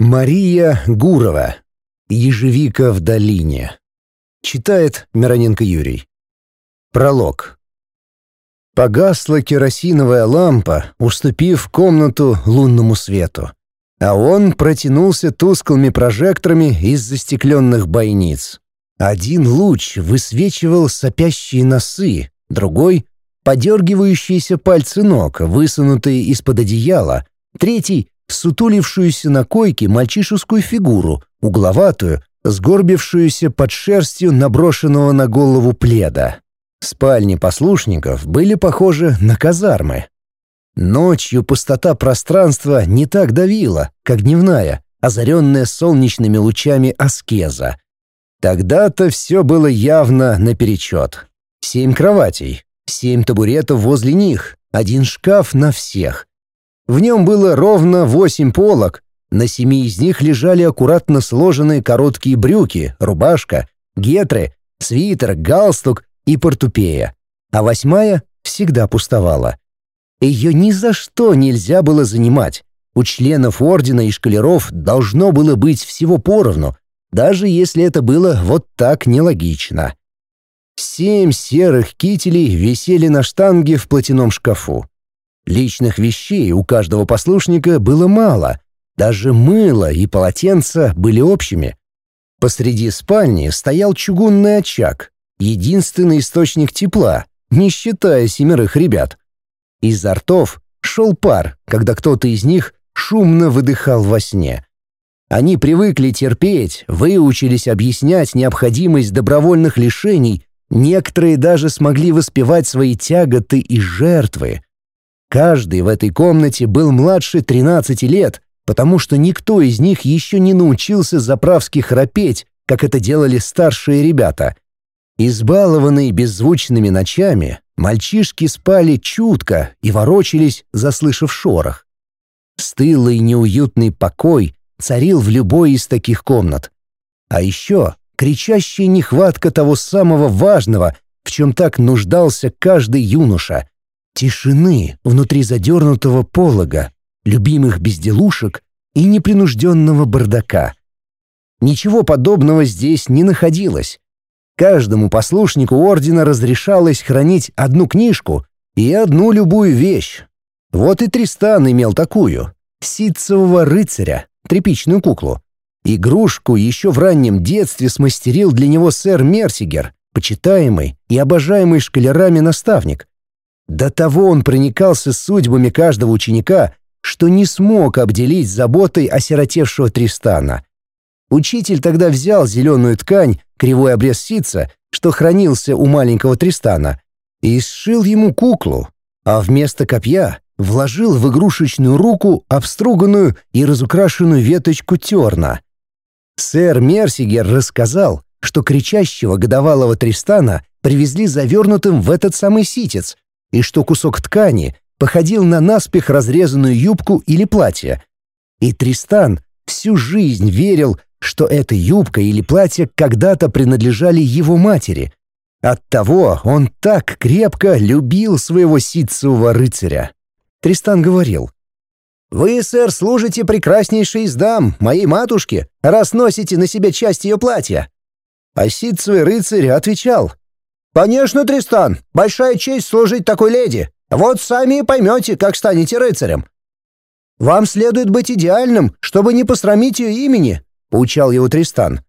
Мария Гурова. Ежевика в долине. Читает Мироненко Юрий. Пролог. Погасла керосиновая лампа, уступив комнату лунному свету. А он протянулся тусклыми прожекторами из застекленных бойниц. Один луч высвечивал сопящие носы, другой — подергивающиеся пальцы ног, высунутые из-под одеяла, третий сутулившуюся на койке мальчишескую фигуру, угловатую, сгорбившуюся под шерстью наброшенного на голову пледа. Спальни послушников были похожи на казармы. Ночью пустота пространства не так давила, как дневная, озаренная солнечными лучами аскеза. Тогда-то все было явно наперечет. Семь кроватей, семь табуретов возле них, один шкаф на всех. В нем было ровно восемь полок. На семи из них лежали аккуратно сложенные короткие брюки, рубашка, гетры, свитер, галстук и портупея. А восьмая всегда пустовала. Ее ни за что нельзя было занимать. У членов ордена и шкалеров должно было быть всего поровну, даже если это было вот так нелогично. Семь серых кителей висели на штанге в платяном шкафу. Личных вещей у каждого послушника было мало, даже мыло и полотенца были общими. Посреди спальни стоял чугунный очаг, единственный источник тепла, не считая семерых ребят. Изо ртов шел пар, когда кто-то из них шумно выдыхал во сне. Они привыкли терпеть, выучились объяснять необходимость добровольных лишений, некоторые даже смогли воспевать свои тяготы и жертвы. Каждый в этой комнате был младше 13 лет, потому что никто из них еще не научился заправски храпеть, как это делали старшие ребята. Избалованные беззвучными ночами, мальчишки спали чутко и ворочались, заслышав шорох. Стылый неуютный покой царил в любой из таких комнат. А еще кричащая нехватка того самого важного, в чем так нуждался каждый юноша Тишины внутри задернутого полога, любимых безделушек и непринужденного бардака. Ничего подобного здесь не находилось. Каждому послушнику ордена разрешалось хранить одну книжку и одну любую вещь. Вот и Тристан имел такую — ситцевого рыцаря, тряпичную куклу. Игрушку еще в раннем детстве смастерил для него сэр Мерсигер, почитаемый и обожаемый шкалерами наставник. До того он проникался судьбами каждого ученика, что не смог обделить заботой осиротевшего Тристана. Учитель тогда взял зеленую ткань, кривой обрез ситца, что хранился у маленького Тристана, и сшил ему куклу, а вместо копья вложил в игрушечную руку обструганную и разукрашенную веточку терна. Сэр Мерсигер рассказал, что кричащего годовалого Тристана привезли завернутым в этот самый ситец, и что кусок ткани походил на наспех разрезанную юбку или платье. И Тристан всю жизнь верил, что эта юбка или платье когда-то принадлежали его матери. Оттого он так крепко любил своего ситцевого рыцаря. Тристан говорил, «Вы, сэр, служите прекраснейшей из дам, моей матушке, раз носите на себе часть ее платья». А ситцевый рыцарь отвечал, «Конечно, Тристан, большая честь служить такой леди. Вот сами и поймете, как станете рыцарем». «Вам следует быть идеальным, чтобы не посрамить ее имени», — поучал его Тристан.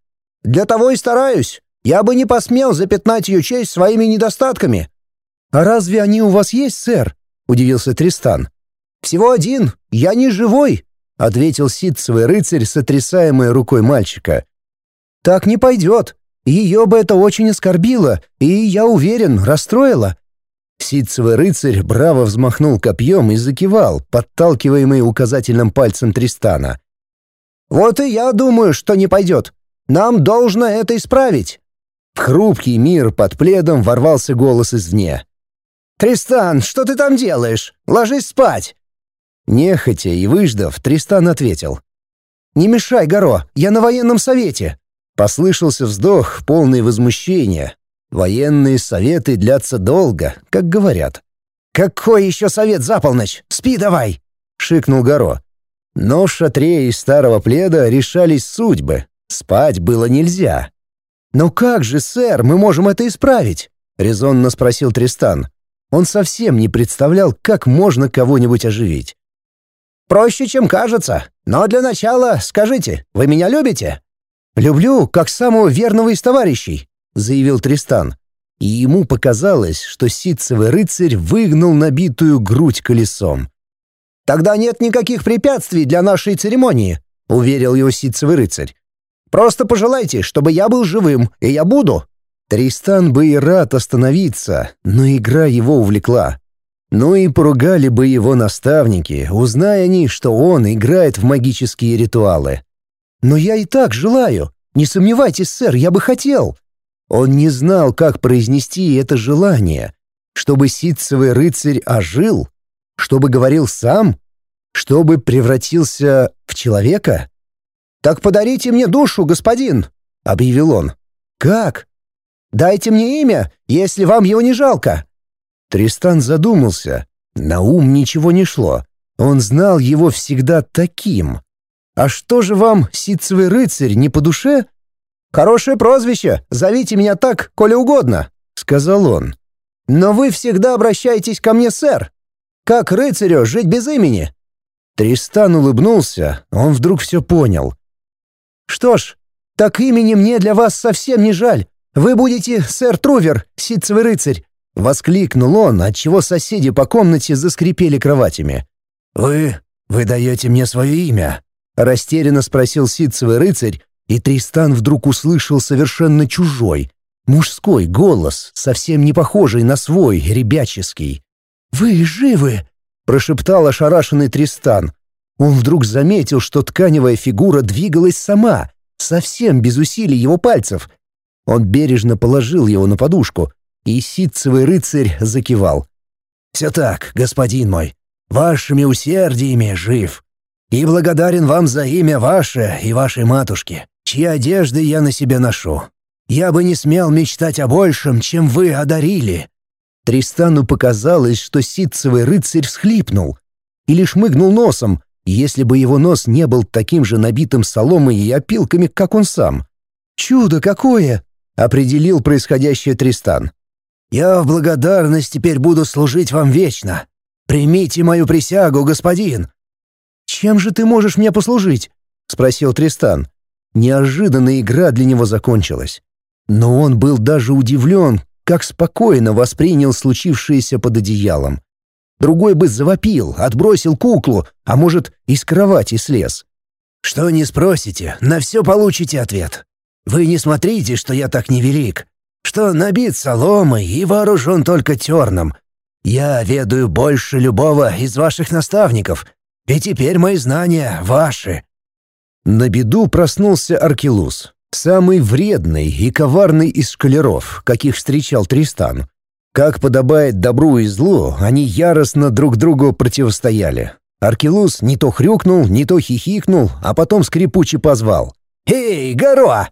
«Для того и стараюсь. Я бы не посмел запятнать ее честь своими недостатками». «А разве они у вас есть, сэр?» — удивился Тристан. «Всего один. Я не живой», — ответил ситцевый рыцарь, сотрясаемый рукой мальчика. «Так не пойдет. Ее бы это очень оскорбило и, я уверен, расстроило». Ситцевый рыцарь браво взмахнул копьем и закивал, подталкиваемый указательным пальцем Тристана. «Вот и я думаю, что не пойдет. Нам должно это исправить». В хрупкий мир под пледом ворвался голос извне. «Тристан, что ты там делаешь? Ложись спать!» Нехотя и выждав, Тристан ответил. «Не мешай, Горо, я на военном совете. Послышался вздох, полный возмущения. Военные советы длятся долго, как говорят. «Какой еще совет за полночь? Спи давай!» — шикнул Горо. Но в шатре из старого пледа решались судьбы. Спать было нельзя. «Но как же, сэр, мы можем это исправить?» — резонно спросил Тристан. Он совсем не представлял, как можно кого-нибудь оживить. «Проще, чем кажется. Но для начала скажите, вы меня любите?» «Люблю, как самого верного из товарищей», — заявил Тристан. И ему показалось, что ситцевый рыцарь выгнал набитую грудь колесом. «Тогда нет никаких препятствий для нашей церемонии», — уверил его ситцевый рыцарь. «Просто пожелайте, чтобы я был живым, и я буду». Тристан бы и рад остановиться, но игра его увлекла. Ну и поругали бы его наставники, узная они, что он играет в магические ритуалы. «Но я и так желаю. Не сомневайтесь, сэр, я бы хотел». Он не знал, как произнести это желание. Чтобы ситцевый рыцарь ожил? Чтобы говорил сам? Чтобы превратился в человека? «Так подарите мне душу, господин», — объявил он. «Как?» «Дайте мне имя, если вам его не жалко». Тристан задумался. На ум ничего не шло. Он знал его всегда таким. «А что же вам, ситцевый рыцарь, не по душе?» «Хорошее прозвище, зовите меня так, коли угодно», — сказал он. «Но вы всегда обращаетесь ко мне, сэр. Как рыцарю жить без имени?» Тристан улыбнулся, он вдруг все понял. «Что ж, так имени мне для вас совсем не жаль. Вы будете сэр Трувер, ситцевый рыцарь. — воскликнул он, отчего соседи по комнате заскрипели кроватями. «Вы... вы даете мне свое имя?» — растерянно спросил ситцевый рыцарь, и Тристан вдруг услышал совершенно чужой, мужской голос, совсем не похожий на свой, ребяческий. «Вы живы?» — прошептал ошарашенный Тристан. Он вдруг заметил, что тканевая фигура двигалась сама, совсем без усилий его пальцев. Он бережно положил его на подушку — и ситцевый рыцарь закивал. «Все так, господин мой, вашими усердиями жив. И благодарен вам за имя ваше и вашей матушки, чьи одежды я на себе ношу. Я бы не смел мечтать о большем, чем вы одарили». Тристану показалось, что ситцевый рыцарь всхлипнул и лишь мыгнул носом, если бы его нос не был таким же набитым соломой и опилками, как он сам. «Чудо какое!» — определил происходящее Тристан. Я в благодарность теперь буду служить вам вечно. Примите мою присягу, господин». «Чем же ты можешь мне послужить?» — спросил Тристан. Неожиданно игра для него закончилась. Но он был даже удивлен, как спокойно воспринял случившееся под одеялом. Другой бы завопил, отбросил куклу, а может, из кровати слез. «Что не спросите, на все получите ответ. Вы не смотрите, что я так невелик что набит соломой и вооружен только терном. Я ведаю больше любого из ваших наставников, и теперь мои знания ваши». На беду проснулся Аркелус, самый вредный и коварный из шкалеров, каких встречал Тристан. Как подобает добру и злу, они яростно друг другу противостояли. Аркелус не то хрюкнул, не то хихикнул, а потом скрипуче позвал. «Эй, Горо,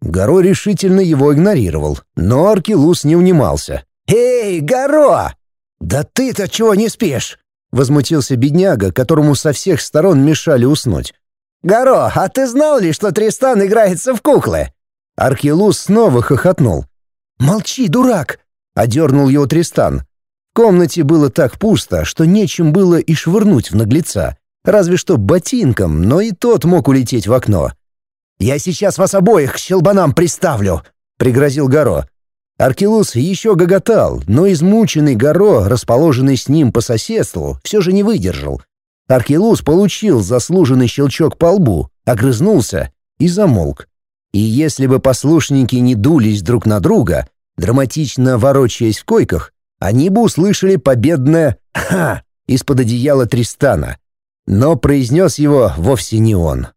Горо решительно его игнорировал, но Аркелус не унимался. «Эй, Горо! Да ты-то чего не спишь?» Возмутился бедняга, которому со всех сторон мешали уснуть. «Горо, а ты знал ли, что Тристан играется в куклы?» Аркелус снова хохотнул. «Молчи, дурак!» — одернул его Тристан. В комнате было так пусто, что нечем было и швырнуть в наглеца. Разве что ботинком, но и тот мог улететь в окно. «Я сейчас вас обоих к щелбанам приставлю!» — пригрозил Горо. Аркелус еще гоготал, но измученный Горо, расположенный с ним по соседству, все же не выдержал. Аркелус получил заслуженный щелчок по лбу, огрызнулся и замолк. И если бы послушники не дулись друг на друга, драматично ворочаясь в койках, они бы услышали победное «Ха!» из-под одеяла Тристана. Но произнес его вовсе не он.